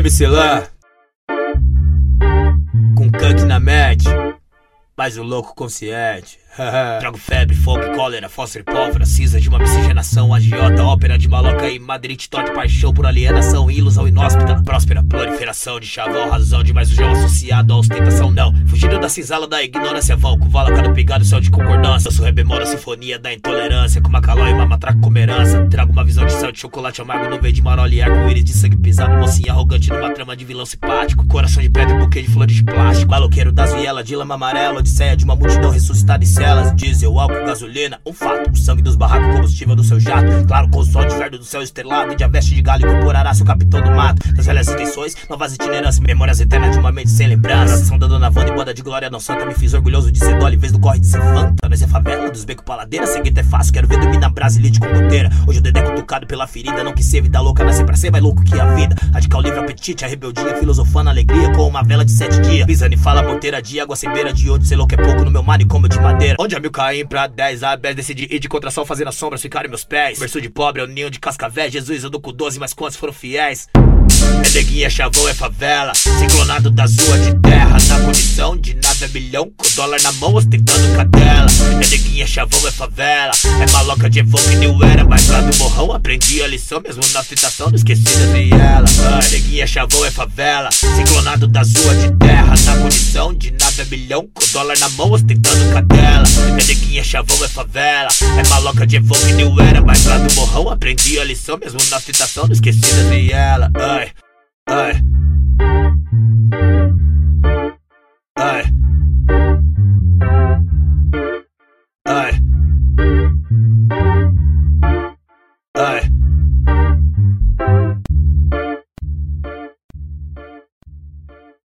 MC lá. Com cunk na mente Mas o louco consciente. Trago febre, fogo cólera, fósforo e pólvora Cinza de uma miscigenação, agiota, ópera de e Madrid torte paixão por alienação, ilusão inóspita Próspera proliferação de chavão, razão de mais um gel associado à ostentação não. Fugindo da cinzala da ignorância vão, com vala cada pegado, céu de concordância Sou rebemora, sinfonia da intolerância, com uma caló e uma matraca como herança. Trago uma visão de céu de chocolate amargo, nuvem de marola e arco-íris de sangue pisado Mocinha arrogante numa trama de vilão simpático. Coração de pedra e buquê de flores de plástico. Maloqueiro das vielas, de lama amarela, odisseia de uma multidão ressuscitada em celas. Diesel, álcool, gasolina, um fato. O sangue dos barracos, combustível do seu jato. Claro, com o sol de verdo do céu estrelado De veste de galho incorporará seu capitão do mato. Das velhas intenções, novas itinerâncias Memórias eternas de uma mente sem lembrança São da Dona Wanda e boda de glória não santa Me fiz orgulhoso de ser dole, vez do corre de ser fanta. Nós é favela, dos becos paladeira Seguinte é fácil, quero ver dormir na Brasilite com goteira Hoje o dedé cutucado pela ferida Não que ser vida louca, nascer pra ser mais louco que a vida. Radical livre apetite, a rebeldia Filosofando alegria com uma vela de sete dias. Pisando e fala morteira de água sem beira De onde sei louco é pouco no meu manicômio de madeira Onde a mil caem pra 10 a 10 Decidi ir de contração fazendo as sombras ficarem meus pés. Berço de pobre é o ninho de Jesus eu dou com 12 mas quantos foram fiéis? É neguinha, chavão, é favela Ciclonado da rua de terra. Na condição de nada é milhão Com dólar na mão ostentando cadela. É neguinha, chavão, é favela É maloca de evoque new era. Mas lá do morrão aprendi a lição Mesmo na ostentação não esqueci das vielas É neguinha, chavão, é favela Ciclonado da rua de terra. Na condição de nada é milhão Com dólar na mão ostentando cadela bodeguinha, chavão é favela. É maloca de evoque que eu era, mas lá do morrão aprendi a lição, mesmo na citação, não esqueci de ela. Ai, ai.